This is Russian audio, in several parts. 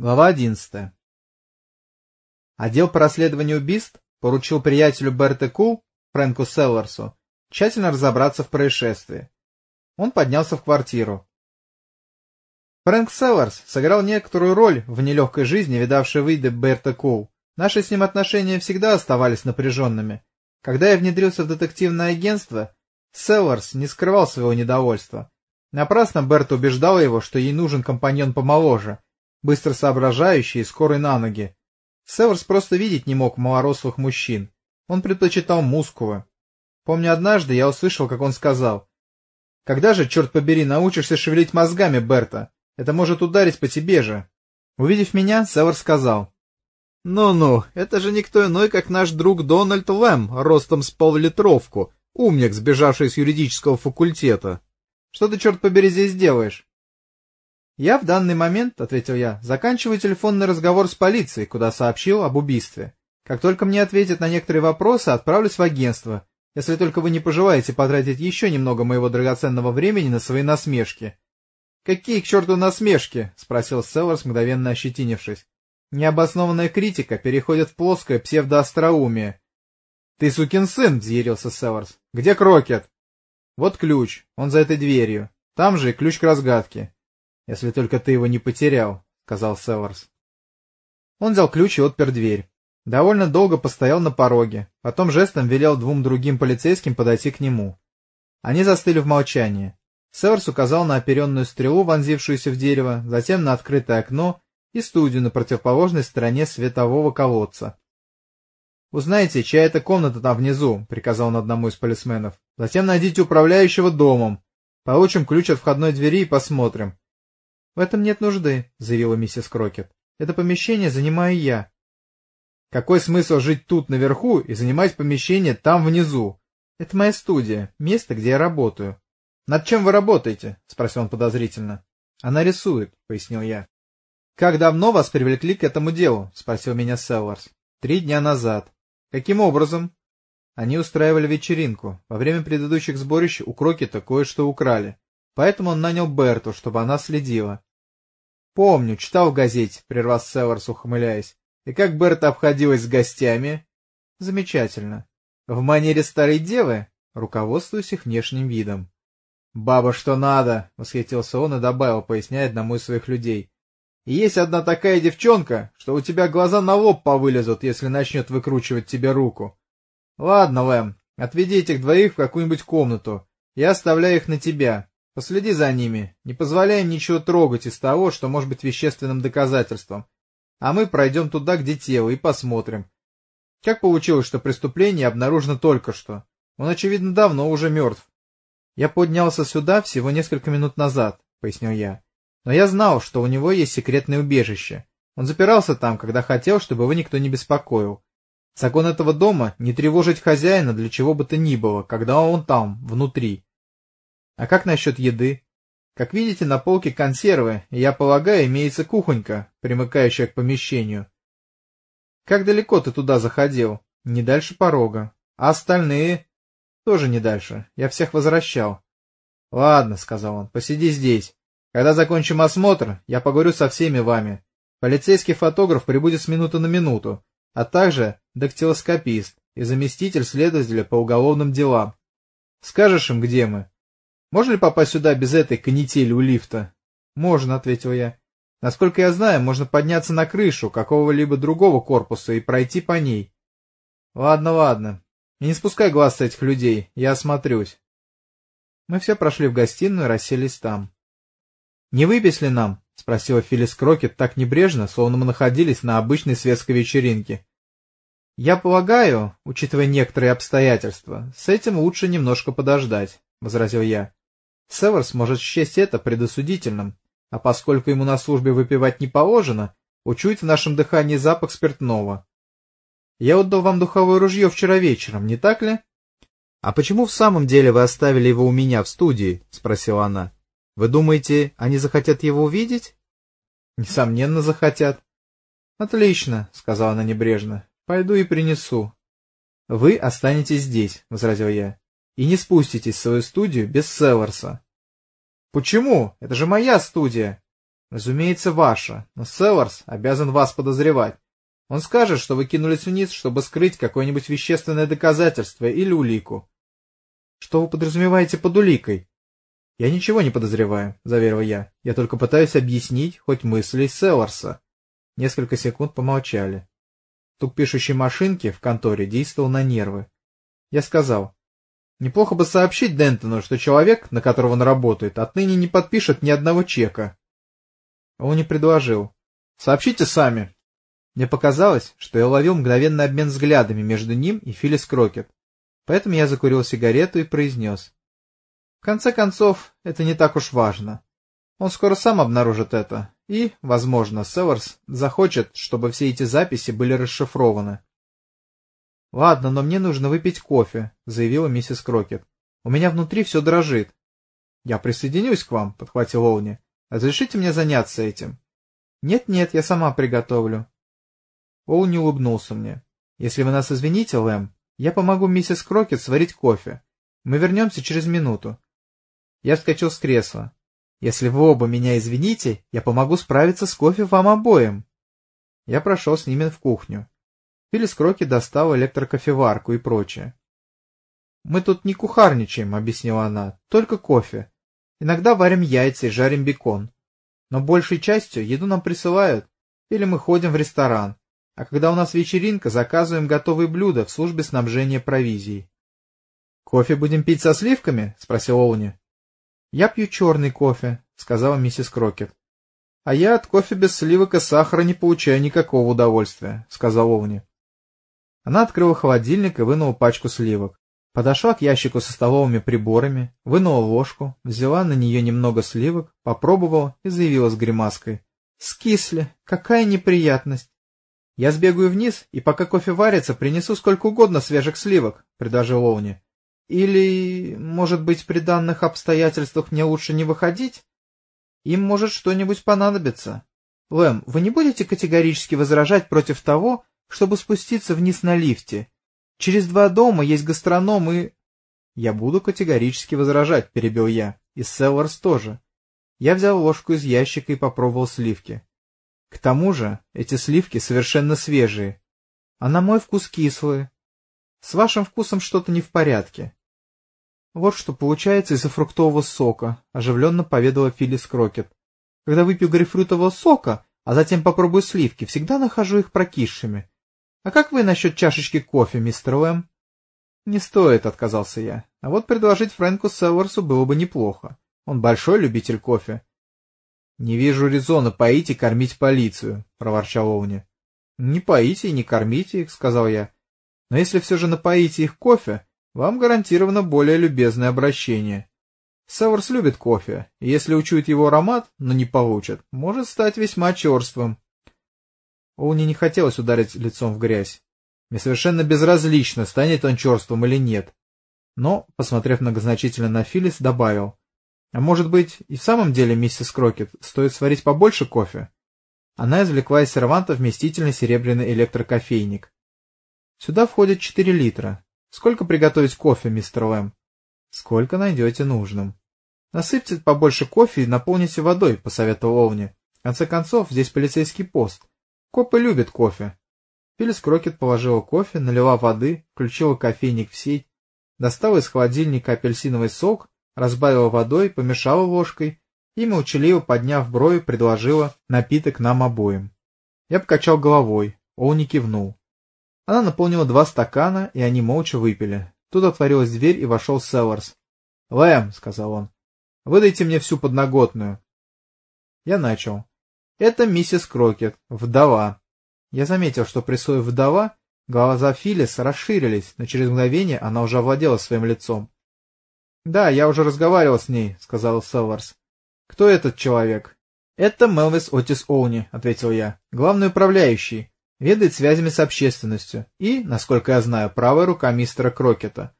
Глава 11. Отдел по расследованию убийств поручил приятелю Берта Кул, Фрэнку Селларсу, тщательно разобраться в происшествии. Он поднялся в квартиру. Фрэнк Селларс сыграл некоторую роль в нелегкой жизни, видавшей виды Берта Кул. Наши с ним отношения всегда оставались напряженными. Когда я внедрился в детективное агентство, Селларс не скрывал своего недовольства. Напрасно Берт убеждал его, что ей нужен компаньон помоложе — быстро соображающий и скорый на ноги. Северс просто видеть не мог малорослых мужчин. Он предпочитал мускулы. Помню, однажды я услышал, как он сказал. «Когда же, черт побери, научишься шевелить мозгами, Берта? Это может ударить по тебе же». Увидев меня, Север сказал. «Ну-ну, это же никто иной, как наш друг Дональд Лэм, ростом с поллитровку, умник, сбежавший с юридического факультета. Что ты, черт побери, здесь делаешь?» «Я в данный момент, — ответил я, — заканчиваю телефонный разговор с полицией, куда сообщил об убийстве. Как только мне ответят на некоторые вопросы, отправлюсь в агентство, если только вы не пожелаете потратить еще немного моего драгоценного времени на свои насмешки». «Какие к черту насмешки?» — спросил Селларс, мгновенно ощетинившись. «Необоснованная критика переходит в плоское псевдоостроумие». «Ты сукин сын!» — взъярился Селларс. «Где Крокет?» «Вот ключ, он за этой дверью. Там же и ключ к разгадке. Если только ты его не потерял, — сказал Селларс. Он взял ключ и отпер дверь. Довольно долго постоял на пороге, потом жестом велел двум другим полицейским подойти к нему. Они застыли в молчании. Селларс указал на оперенную стрелу, вонзившуюся в дерево, затем на открытое окно и студию на противоположной стороне светового колодца. «Узнайте, чья это комната там внизу», — приказал он одному из полисменов. «Затем найдите управляющего домом. Получим ключ от входной двери и посмотрим. «В этом нет нужды», — заявила миссис Крокет. «Это помещение занимаю я». «Какой смысл жить тут наверху и занимать помещение там внизу? Это моя студия, место, где я работаю». «Над чем вы работаете?» — спросил он подозрительно. «Она рисует», — пояснил я. «Как давно вас привлекли к этому делу?» — спросил меня Селларс. «Три дня назад». «Каким образом?» Они устраивали вечеринку. Во время предыдущих сборищ у Крокета кое-что украли. Поэтому он нанял Берту, чтобы она следила. Помню, читал в газете, прервал Северс, ухмыляясь. И как Берта обходилась с гостями? Замечательно. В манере старой девы, руководствуюсь их внешним видом. «Баба, что надо!» — восхитился он и добавил, поясняя одному из своих людей. «И есть одна такая девчонка, что у тебя глаза на лоб повылезут, если начнет выкручивать тебе руку. Ладно, Лэм, отведи этих двоих в какую-нибудь комнату. Я оставляю их на тебя. Последи за ними, не позволяй им ничего трогать из того, что может быть вещественным доказательством. А мы пройдем туда, где тело, и посмотрим. Как получилось, что преступление обнаружено только что? Он, очевидно, давно уже мертв. Я поднялся сюда всего несколько минут назад, — пояснил я. Но я знал, что у него есть секретное убежище. Он запирался там, когда хотел, чтобы его никто не беспокоил. Закон этого дома — не тревожить хозяина для чего бы то ни было, когда он там, внутри. А как насчет еды? Как видите, на полке консервы, и, я полагаю, имеется кухонька, примыкающая к помещению. Как далеко ты туда заходил? Не дальше порога. А остальные? Тоже не дальше. Я всех возвращал. Ладно, сказал он, посиди здесь. Когда закончим осмотр, я поговорю со всеми вами. Полицейский фотограф прибудет с минуты на минуту, а также дактилоскопист и заместитель следователя по уголовным делам. Скажешь им, где мы? Можно ли попасть сюда без этой канители у лифта? Можно, ответил я. Насколько я знаю, можно подняться на крышу какого-либо другого корпуса и пройти по ней. Ладно, ладно. И не спускай глаз с этих людей, я осмотрюсь. Мы все прошли в гостиную и расселись там. «Не выпить ли нам?» — спросила Филлис Крокет так небрежно, словно мы находились на обычной светской вечеринке. «Я полагаю, учитывая некоторые обстоятельства, с этим лучше немножко подождать», — возразил я. Северс может счесть это предосудительным, а поскольку ему на службе выпивать не положено, учует в нашем дыхании запах спиртного. Я отдал вам духовое ружье вчера вечером, не так ли? — А почему в самом деле вы оставили его у меня в студии? — спросила она. — Вы думаете, они захотят его увидеть? — Несомненно, захотят. — Отлично, — сказала она небрежно. — Пойду и принесу. — Вы останетесь здесь, — возразил я и не спуститесь в свою студию без Селларса. — Почему? Это же моя студия. Разумеется, ваша, но Селларс обязан вас подозревать. Он скажет, что вы кинулись вниз, чтобы скрыть какое-нибудь вещественное доказательство или улику. Что вы подразумеваете под уликой? Я ничего не подозреваю, заверил я. Я только пытаюсь объяснить хоть мысли Селларса. Несколько секунд помолчали. Тук пишущей машинки в конторе действовал на нервы. Я сказал, неплохо бы сообщить Дентону, что человек, на которого он работает, отныне не подпишет ни одного чека. Он не предложил. Сообщите сами. Мне показалось, что я уловил мгновенный обмен взглядами между ним и Филлис Крокет. Поэтому я закурил сигарету и произнес. В конце концов, это не так уж важно. Он скоро сам обнаружит это, и, возможно, Северс захочет, чтобы все эти записи были расшифрованы. — Ладно, но мне нужно выпить кофе, — заявила миссис Крокет. — У меня внутри все дрожит. — Я присоединюсь к вам, — подхватил Оуни. — Разрешите мне заняться этим? Нет, — Нет-нет, я сама приготовлю. Оуни улыбнулся мне. — Если вы нас извините, Лэм, я помогу миссис Крокет сварить кофе. Мы вернемся через минуту. Я вскочил с кресла. Если вы оба меня извините, я помогу справиться с кофе вам обоим. Я прошел с ними в кухню. Филлис Кроки достал электрокофеварку и прочее. «Мы тут не кухарничаем», — объяснила она, — «только кофе. Иногда варим яйца и жарим бекон. Но большей частью еду нам присылают, или мы ходим в ресторан, а когда у нас вечеринка, заказываем готовые блюда в службе снабжения провизией». «Кофе будем пить со сливками?» — спросил Олни. «Я пью черный кофе», — сказала миссис Крокет. «А я от кофе без сливок и сахара не получаю никакого удовольствия», — сказал Олни. Она открыла холодильник и вынула пачку сливок. Подошла к ящику со столовыми приборами, вынула ложку, взяла на нее немного сливок, попробовала и заявила с гримаской. «Скисли! Какая неприятность!» «Я сбегаю вниз, и пока кофе варится, принесу сколько угодно свежих сливок», — предложил Оуни. «Или, может быть, при данных обстоятельствах мне лучше не выходить? Им может что-нибудь понадобиться. Лэм, вы не будете категорически возражать против того, чтобы спуститься вниз на лифте. Через два дома есть гастроном и... Я буду категорически возражать, перебил я. И Селларс тоже. Я взял ложку из ящика и попробовал сливки. К тому же эти сливки совершенно свежие, а на мой вкус кислые. С вашим вкусом что-то не в порядке. Вот что получается из-за фруктового сока, оживленно поведала Филлис Крокет. Когда выпью грейпфрутового сока, а затем попробую сливки, всегда нахожу их прокисшими. А как вы насчет чашечки кофе, мистер Уэм? Не стоит, отказался я. А вот предложить Фрэнку Северсу было бы неплохо. Он большой любитель кофе. Не вижу резона поить и кормить полицию, проворчал Оуни. Не поите и не кормите их, сказал я. Но если все же напоите их кофе, вам гарантировано более любезное обращение. Северс любит кофе, и если учует его аромат, но не получит, может стать весьма черствым. Оуни не хотелось ударить лицом в грязь. Мне совершенно безразлично, станет он черством или нет. Но, посмотрев многозначительно на Филлис, добавил. А может быть, и в самом деле, миссис Крокет, стоит сварить побольше кофе? Она извлекла из серванта вместительный серебряный электрокофейник. Сюда входит четыре литра. Сколько приготовить кофе, мистер Лэм? Сколько найдете нужным. Насыпьте побольше кофе и наполните водой, посоветовал Овни. В конце концов, здесь полицейский пост. Копы любят кофе. Филлис Крокет положила кофе, налила воды, включила кофейник в сеть, достала из холодильника апельсиновый сок, разбавила водой, помешала ложкой и, молчаливо подняв брови, предложила напиток нам обоим. Я покачал головой, Оуни кивнул. Она наполнила два стакана, и они молча выпили. Тут отворилась дверь, и вошел Селларс. — Лэм, — сказал он, — выдайте мне всю подноготную. Я начал. Это миссис Крокет, вдова. Я заметил, что при слове «вдова» глаза Филлис расширились, но через мгновение она уже овладела своим лицом. — Да, я уже разговаривал с ней, — сказал Селварс. — Кто этот человек? — Это Мелвис Отис Оуни, — ответил я, — главный управляющий, ведает связями с общественностью и, насколько я знаю, правая рука мистера Крокета.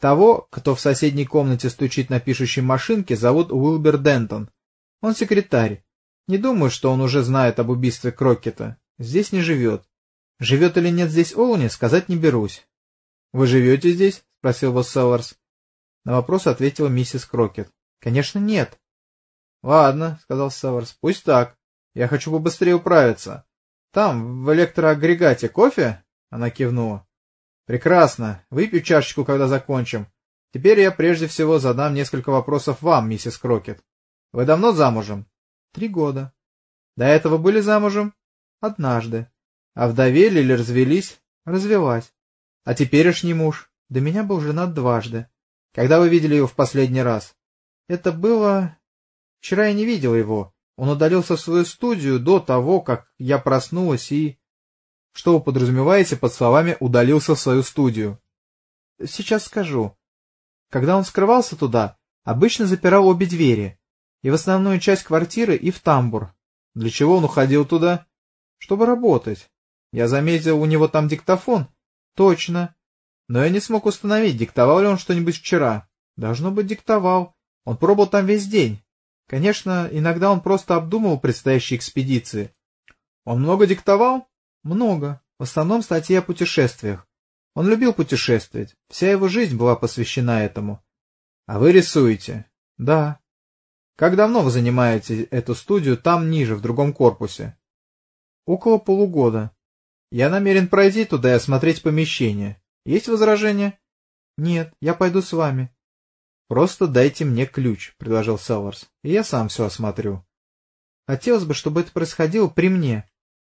Того, кто в соседней комнате стучит на пишущей машинке, зовут Уилбер Дентон. Он секретарь, не думаю, что он уже знает об убийстве Крокета. Здесь не живет. Живет или нет здесь Оуни, сказать не берусь. — Вы живете здесь? — спросил Селларс. На вопрос ответила миссис Крокет. — Конечно, нет. — Ладно, — сказал Северс, — пусть так. Я хочу побыстрее управиться. Там, в электроагрегате, кофе? Она кивнула. — Прекрасно. Выпью чашечку, когда закончим. Теперь я прежде всего задам несколько вопросов вам, миссис Крокет. Вы давно замужем? — Три года. — До этого были замужем? — Однажды. — А вдовели или развелись? — Развелась. — А теперешний муж? До меня был женат дважды. Когда вы видели его в последний раз? Это было... Вчера я не видел его. Он удалился в свою студию до того, как я проснулась и... Что вы подразумеваете под словами «удалился в свою студию»? Сейчас скажу. Когда он скрывался туда, обычно запирал обе двери, и в основную часть квартиры, и в тамбур. Для чего он уходил туда? Чтобы работать. Я заметил, у него там диктофон. Точно. Но я не смог установить, диктовал ли он что-нибудь вчера. Должно быть, диктовал. Он пробыл там весь день. Конечно, иногда он просто обдумывал предстоящие экспедиции. Он много диктовал? Много. В основном статьи о путешествиях. Он любил путешествовать. Вся его жизнь была посвящена этому. А вы рисуете? Да. Как давно вы занимаете эту студию там ниже, в другом корпусе? Около полугода. Я намерен пройти туда и осмотреть помещение. Есть возражения? Нет, я пойду с вами. Просто дайте мне ключ, предложил Селларс, и я сам все осмотрю. Хотелось бы, чтобы это происходило при мне.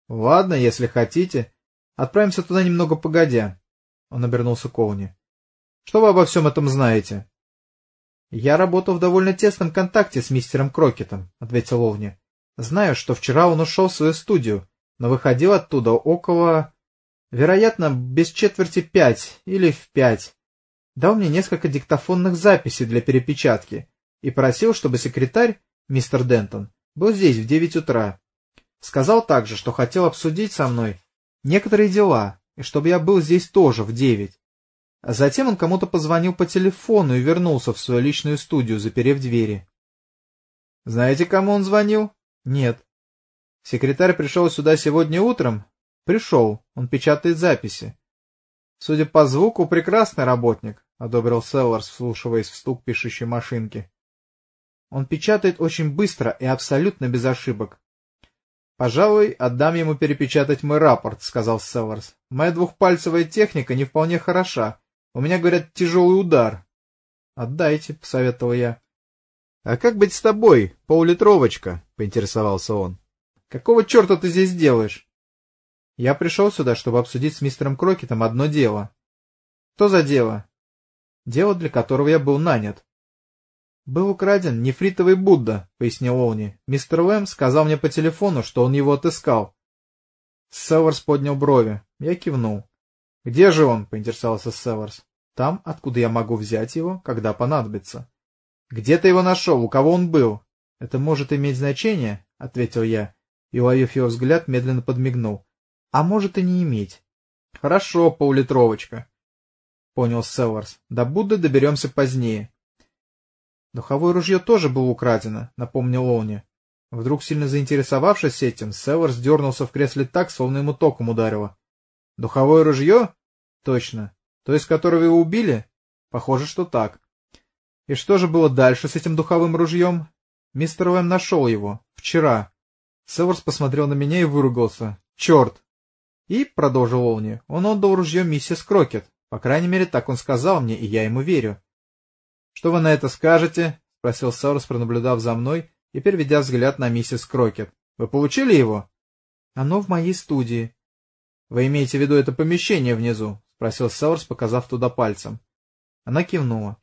Ладно, если хотите. Отправимся туда немного погодя. Он обернулся к Оуни. Что вы обо всем этом знаете? Я работал в довольно тесном контакте с мистером Крокетом, ответил Овни. Знаю, что вчера он ушел в свою студию, но выходил оттуда около... Вероятно, без четверти пять или в пять. Дал мне несколько диктофонных записей для перепечатки и просил, чтобы секретарь, мистер Дентон, был здесь в девять утра. Сказал также, что хотел обсудить со мной некоторые дела, и чтобы я был здесь тоже в девять. А затем он кому-то позвонил по телефону и вернулся в свою личную студию, заперев двери. Знаете, кому он звонил? Нет. Секретарь пришел сюда сегодня утром? Пришел, он печатает записи. Судя по звуку, прекрасный работник, одобрил Селларс, вслушиваясь в стук пишущей машинки. Он печатает очень быстро и абсолютно без ошибок. «Пожалуй, отдам ему перепечатать мой рапорт», — сказал Селларс. «Моя двухпальцевая техника не вполне хороша. У меня, говорят, тяжелый удар». «Отдайте», — посоветовал я. «А как быть с тобой, полулитровочка?» — поинтересовался он. «Какого черта ты здесь делаешь?» «Я пришел сюда, чтобы обсудить с мистером Крокетом одно дело». «Что за дело?» «Дело, для которого я был нанят». «Был украден нефритовый Будда», — пояснил Олни. «Мистер Лэм сказал мне по телефону, что он его отыскал». Северс поднял брови. Я кивнул. «Где же он?» — поинтересовался Северс. «Там, откуда я могу взять его, когда понадобится». «Где ты его нашел? У кого он был?» «Это может иметь значение?» — ответил я, и, уловив его взгляд, медленно подмигнул. «А может и не иметь». «Хорошо, поллитровочка», — понял Северс. «До Будды доберемся позднее». Духовое ружье тоже было украдено, напомнил Лоуни. Вдруг сильно заинтересовавшись этим, Северс дернулся в кресле так, словно ему током ударило. Духовое ружье? Точно. То, из которого его убили? Похоже, что так. И что же было дальше с этим духовым ружьем? Мистер Лэм нашел его. Вчера. Северс посмотрел на меня и выругался. Черт! И, продолжил Олни, он отдал ружье миссис Крокет. По крайней мере, так он сказал мне, и я ему верю. Что вы на это скажете? — спросил Сорос, пронаблюдав за мной и переведя взгляд на миссис Крокет. — Вы получили его? — Оно в моей студии. — Вы имеете в виду это помещение внизу? — спросил Саурс, показав туда пальцем. Она кивнула.